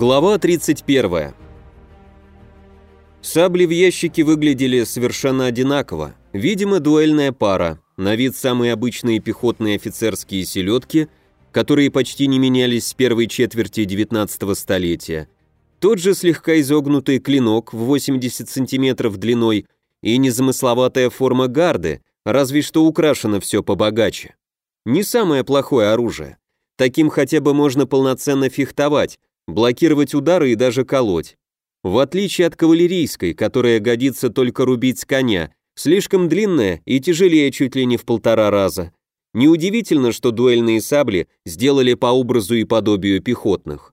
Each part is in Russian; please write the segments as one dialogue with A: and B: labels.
A: Глава 31. Сабли в ящике выглядели совершенно одинаково. Видимо, дуэльная пара, на вид самые обычные пехотные офицерские селедки, которые почти не менялись с первой четверти 19 столетия. Тот же слегка изогнутый клинок в 80 сантиметров длиной и незамысловатая форма гарды, разве что украшено все побогаче. Не самое плохое оружие. Таким хотя бы можно полноценно фехтовать, блокировать удары и даже колоть. В отличие от кавалерийской, которая годится только рубить с коня, слишком длинная и тяжелее чуть ли не в полтора раза. Неудивительно, что дуэльные сабли сделали по образу и подобию пехотных.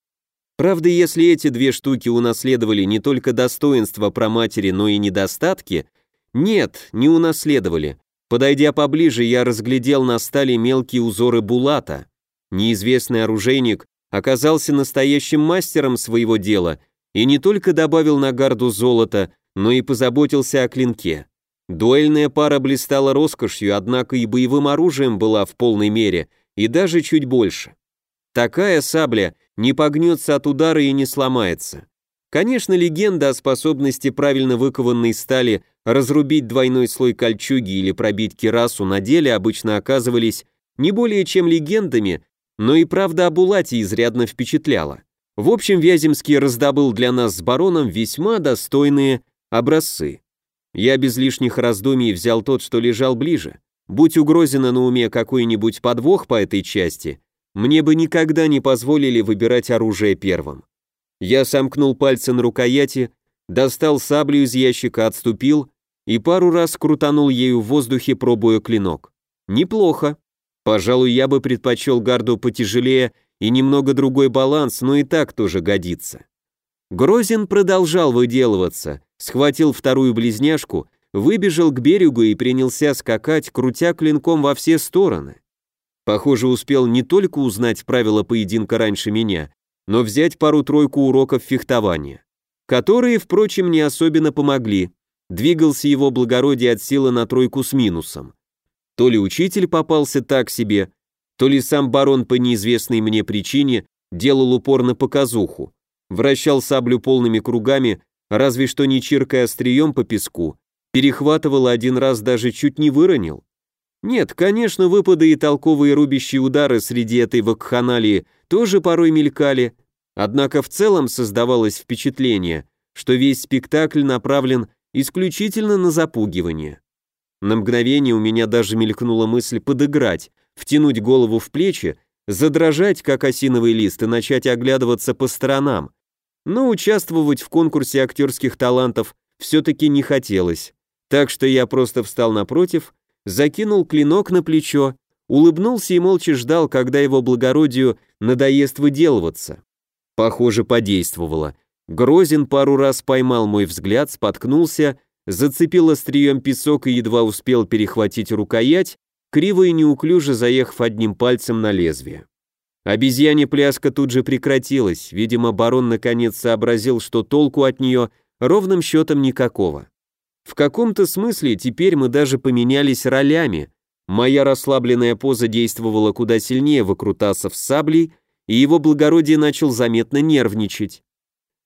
A: Правда, если эти две штуки унаследовали не только достоинства проматери, но и недостатки, нет, не унаследовали. Подойдя поближе, я разглядел на стали мелкие узоры булата. Неизвестный оружейник оказался настоящим мастером своего дела и не только добавил на гарду золото, но и позаботился о клинке. Дуэльная пара блистала роскошью, однако и боевым оружием была в полной мере, и даже чуть больше. Такая сабля не погнется от удара и не сломается. Конечно, легенда о способности правильно выкованной стали разрубить двойной слой кольчуги или пробить кирасу на деле обычно оказывались не более чем легендами, но и правда о Булате изрядно впечатляла. В общем, Вяземский раздобыл для нас с бароном весьма достойные образцы. Я без лишних раздумий взял тот, что лежал ближе. Будь у Грозина на уме какой-нибудь подвох по этой части, мне бы никогда не позволили выбирать оружие первым. Я сомкнул пальцы на рукояти, достал саблю из ящика, отступил и пару раз крутанул ею в воздухе, пробуя клинок. Неплохо. Пожалуй, я бы предпочел гарду потяжелее и немного другой баланс, но и так тоже годится. Грозин продолжал выделываться, схватил вторую близняшку, выбежал к берегу и принялся скакать, крутя клинком во все стороны. Похоже, успел не только узнать правила поединка раньше меня, но взять пару-тройку уроков фехтования, которые, впрочем, не особенно помогли. Двигался его благородие от силы на тройку с минусом. То ли учитель попался так себе, то ли сам барон по неизвестной мне причине делал упор на показуху, вращал саблю полными кругами, разве что не чиркая острием по песку, перехватывал один раз даже чуть не выронил. Нет, конечно, выпады и толковые рубящие удары среди этой вакханалии тоже порой мелькали, однако в целом создавалось впечатление, что весь спектакль направлен исключительно на запугивание. На мгновение у меня даже мелькнула мысль подыграть, втянуть голову в плечи, задрожать, как осиновый лист, и начать оглядываться по сторонам. Но участвовать в конкурсе актерских талантов все-таки не хотелось. Так что я просто встал напротив, закинул клинок на плечо, улыбнулся и молча ждал, когда его благородию надоест выделываться. Похоже, подействовало. Грозин пару раз поймал мой взгляд, споткнулся зацепил острием песок и едва успел перехватить рукоять, криво и неуклюже заехав одним пальцем на лезвие. Обезьяне пляска тут же прекратилась, видимо, барон наконец сообразил, что толку от нее ровным счетом никакого. В каком-то смысле теперь мы даже поменялись ролями. Моя расслабленная поза действовала куда сильнее выкрутасов с саблей, и его благородие начал заметно нервничать.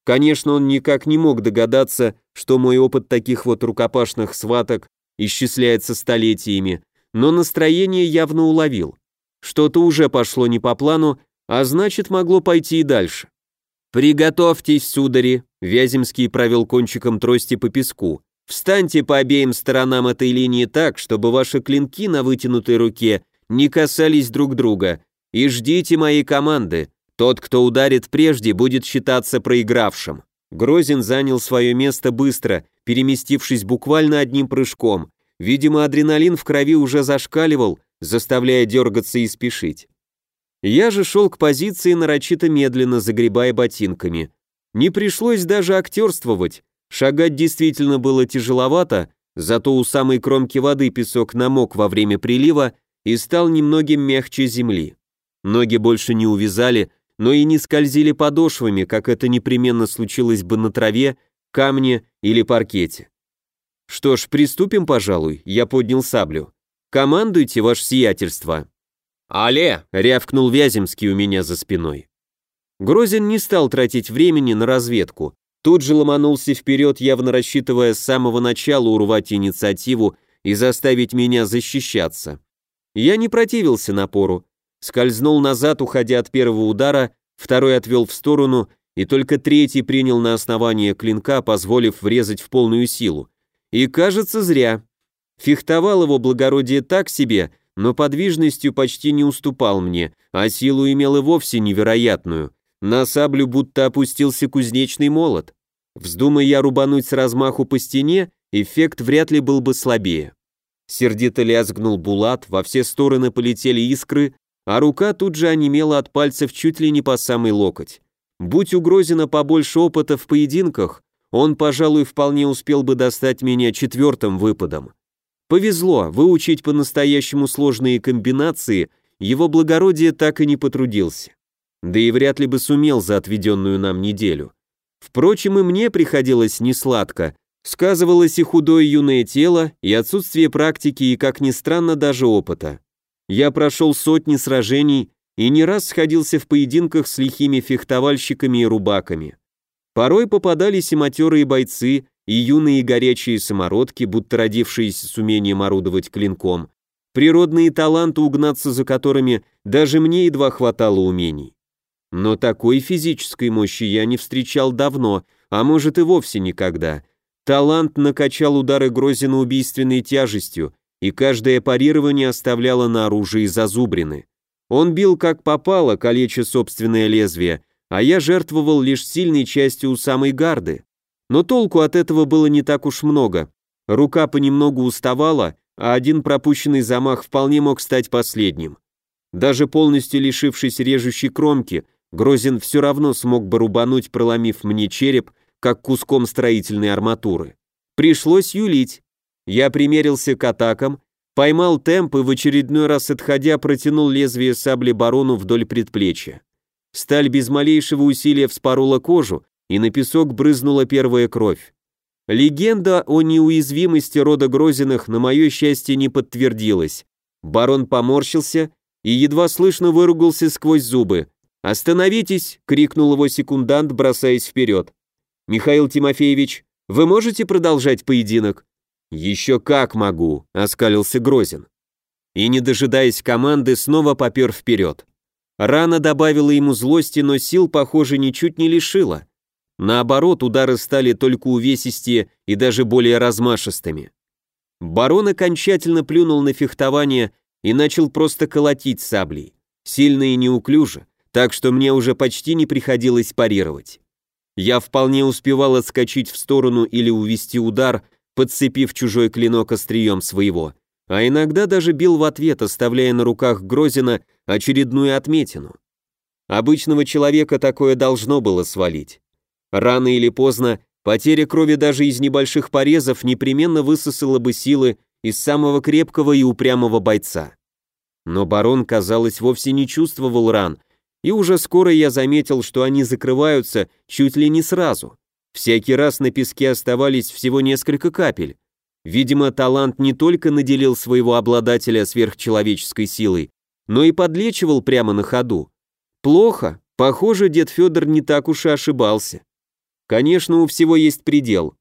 A: Конечно, он никак не мог догадаться, что мой опыт таких вот рукопашных сваток исчисляется столетиями, но настроение явно уловил. Что-то уже пошло не по плану, а значит, могло пойти и дальше. «Приготовьтесь, судари», — Вяземский провел кончиком трости по песку. «Встаньте по обеим сторонам этой линии так, чтобы ваши клинки на вытянутой руке не касались друг друга, и ждите моей команды. Тот, кто ударит прежде, будет считаться проигравшим. Грозин занял свое место быстро, переместившись буквально одним прыжком. Видимо, адреналин в крови уже зашкаливал, заставляя дергаться и спешить. Я же шел к позиции нарочито медленно, загребая ботинками. Не пришлось даже актерствовать. Шагать действительно было тяжеловато, зато у самой кромки воды песок намок во время прилива и стал немногим мягче земли. Ноги больше не увязали, но и не скользили подошвами, как это непременно случилось бы на траве, камне или паркете. Что ж, приступим, пожалуй, я поднял саблю. Командуйте, ваше сиятельство. «Але!» — рявкнул Вяземский у меня за спиной. Грозин не стал тратить времени на разведку. Тут же ломанулся вперед, явно рассчитывая с самого начала урвать инициативу и заставить меня защищаться. Я не противился напору, скользнул назад, уходя от первого удара, второй отвел в сторону, и только третий принял на основание клинка, позволив врезать в полную силу. И кажется, зря. Фехтовал его благородие так себе, но подвижностью почти не уступал мне, а силу имел и вовсе невероятную. На саблю будто опустился кузнечный молот. Вздумай я рубануть с размаху по стене, эффект вряд ли был бы слабее. Сердито лязгнул булат, во все стороны полетели искры, а рука тут же онемела от пальцев чуть ли не по самый локоть. Будь у Грозина побольше опыта в поединках, он, пожалуй, вполне успел бы достать меня четвертым выпадом. Повезло, выучить по-настоящему сложные комбинации его благородие так и не потрудился. Да и вряд ли бы сумел за отведенную нам неделю. Впрочем, и мне приходилось несладко. Сказывалось и худое юное тело, и отсутствие практики, и, как ни странно, даже опыта. Я прошел сотни сражений и не раз сходился в поединках с лихими фехтовальщиками и рубаками. Порой попадались и матерые бойцы, и юные горячие самородки, будто родившиеся с умением орудовать клинком, природные таланты, угнаться за которыми даже мне едва хватало умений. Но такой физической мощи я не встречал давно, а может и вовсе никогда. Талант накачал удары Грозина убийственной тяжестью, и каждое парирование оставляло на оружии зазубрины. Он бил как попало, калеча собственное лезвие, а я жертвовал лишь сильной частью у самой гарды. Но толку от этого было не так уж много. Рука понемногу уставала, а один пропущенный замах вполне мог стать последним. Даже полностью лишившись режущей кромки, Грозин все равно смог бы рубануть, проломив мне череп, как куском строительной арматуры. Пришлось юлить. Я примерился к атакам, поймал темп и в очередной раз отходя протянул лезвие сабли барону вдоль предплечья. Сталь без малейшего усилия вспорола кожу, и на песок брызнула первая кровь. Легенда о неуязвимости рода Грозиных на мое счастье не подтвердилась. Барон поморщился и едва слышно выругался сквозь зубы. «Остановитесь!» — крикнул его секундант, бросаясь вперед. «Михаил Тимофеевич, вы можете продолжать поединок?» «Еще как могу», — оскалился Грозин. И, не дожидаясь команды, снова попер вперед. Рана добавила ему злости, но сил, похоже, ничуть не лишила. Наоборот, удары стали только увесистее и даже более размашистыми. Барон окончательно плюнул на фехтование и начал просто колотить саблей. Сильно и неуклюже, так что мне уже почти не приходилось парировать. Я вполне успевал отскочить в сторону или увести удар, подцепив чужой клинок острием своего, а иногда даже бил в ответ, оставляя на руках Грозина очередную отметину. Обычного человека такое должно было свалить. Рано или поздно потеря крови даже из небольших порезов непременно высосала бы силы из самого крепкого и упрямого бойца. Но барон, казалось, вовсе не чувствовал ран, и уже скоро я заметил, что они закрываются чуть ли не сразу. Всякий раз на песке оставались всего несколько капель. Видимо, талант не только наделил своего обладателя сверхчеловеческой силой, но и подлечивал прямо на ходу. Плохо, похоже, дед Федор не так уж и ошибался. Конечно, у всего есть предел.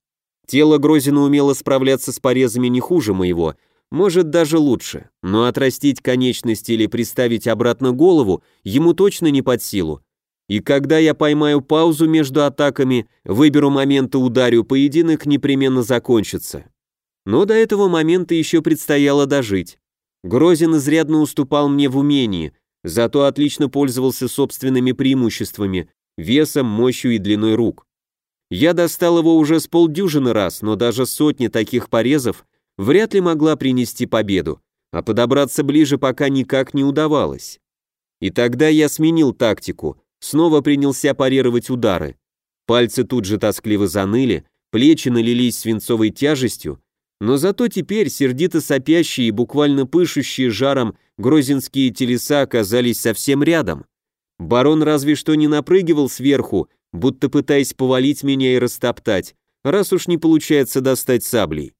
A: Тело Грозина умело справляться с порезами не хуже моего, может даже лучше, но отрастить конечности или приставить обратно голову ему точно не под силу. И когда я поймаю паузу между атаками, выберу момент и ударю, поединок непременно закончится. Но до этого момента еще предстояло дожить. Грозин изрядно уступал мне в умении, зато отлично пользовался собственными преимуществами, весом, мощью и длиной рук. Я достал его уже с полдюжины раз, но даже сотни таких порезов вряд ли могла принести победу, а подобраться ближе пока никак не удавалось. И тогда я сменил тактику, снова принялся парировать удары. Пальцы тут же тоскливо заныли, плечи налились свинцовой тяжестью, но зато теперь сердито сопящие и буквально пышущие жаром грозинские телеса оказались совсем рядом. Барон разве что не напрыгивал сверху, будто пытаясь повалить меня и растоптать, раз уж не получается достать саблей.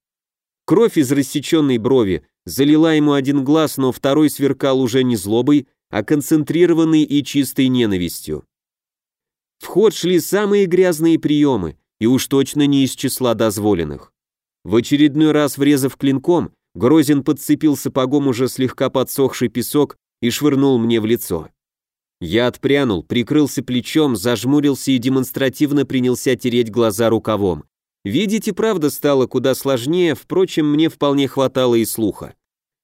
A: Кровь из рассеченной брови залила ему один глаз, но второй сверкал уже не злобой, а концентрированной и чистой ненавистью. В ход шли самые грязные приемы, и уж точно не из числа дозволенных. В очередной раз врезав клинком, Грозин подцепил сапогом уже слегка подсохший песок и швырнул мне в лицо. Я отпрянул, прикрылся плечом, зажмурился и демонстративно принялся тереть глаза рукавом. Видеть и правда стало куда сложнее, впрочем, мне вполне хватало и слуха.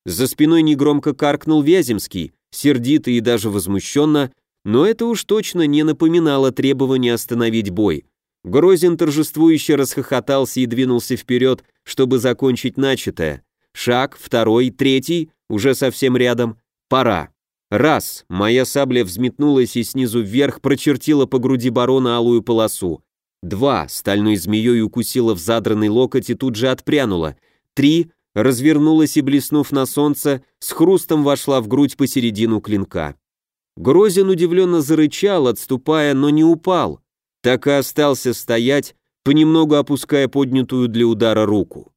A: За спиной негромко каркнул Вяземский, сердито и даже возмущенно, но это уж точно не напоминало требования остановить бой. Грозин торжествующе расхохотался и двинулся вперед, чтобы закончить начатое. Шаг, второй, третий, уже совсем рядом. Пора. Раз, моя сабля взметнулась и снизу вверх прочертила по груди барона алую полосу. Два, стальной змеей укусила в задранный локоть и тут же отпрянула. Три, развернулась и, блеснув на солнце, с хрустом вошла в грудь посередину клинка. Грозин удивленно зарычал, отступая, но не упал. Так и остался стоять, понемногу опуская поднятую для удара руку.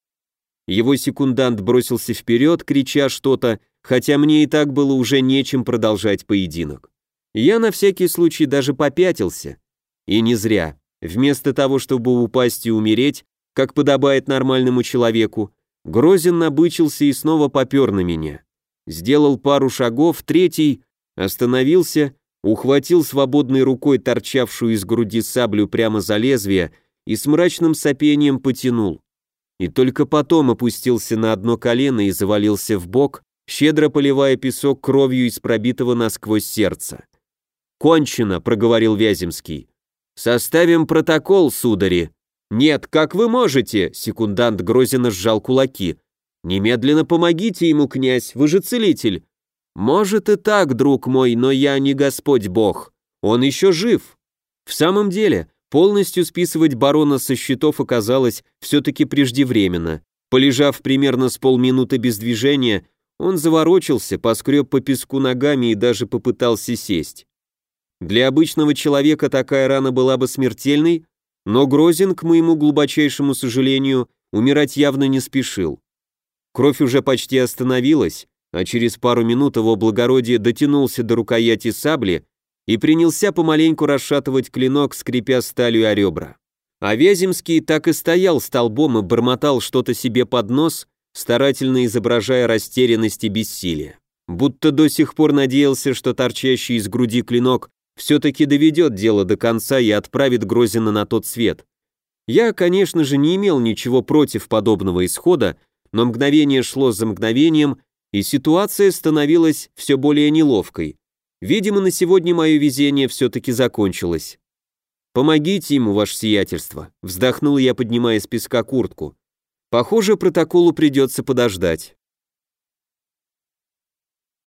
A: Его секундант бросился вперед, крича что-то, хотя мне и так было уже нечем продолжать поединок. Я на всякий случай даже попятился. И не зря. Вместо того, чтобы упасть и умереть, как подобает нормальному человеку, Грозин набычился и снова попер на меня. Сделал пару шагов, третий, остановился, ухватил свободной рукой торчавшую из груди саблю прямо за лезвие и с мрачным сопением потянул. И только потом опустился на одно колено и завалился в бок, щедро поливая песок кровью из пробитого насквозь сердца. «Кончено», — проговорил Вяземский. «Составим протокол, судари». «Нет, как вы можете?» — секундант Грозина сжал кулаки. «Немедленно помогите ему, князь, вы же целитель». «Может и так, друг мой, но я не Господь Бог. Он еще жив». В самом деле, полностью списывать барона со счетов оказалось все-таки преждевременно. Полежав примерно с полминуты без движения, он заворочился, поскреб по песку ногами и даже попытался сесть. Для обычного человека такая рана была бы смертельной, но Грозин, к моему глубочайшему сожалению, умирать явно не спешил. Кровь уже почти остановилась, а через пару минут его благородие дотянулся до рукояти сабли и принялся помаленьку расшатывать клинок, скрипя сталью о ребра. А Вяземский так и стоял столбом и бормотал что-то себе под нос, старательно изображая растерянность и бессилие. Будто до сих пор надеялся, что торчащий из груди клинок все-таки доведет дело до конца и отправит Грозина на тот свет. Я, конечно же, не имел ничего против подобного исхода, но мгновение шло за мгновением, и ситуация становилась все более неловкой. Видимо, на сегодня мое везение все-таки закончилось. «Помогите ему, ваше сиятельство», — вздохнул я, поднимая с песка куртку. Похоже, протоколу придется подождать.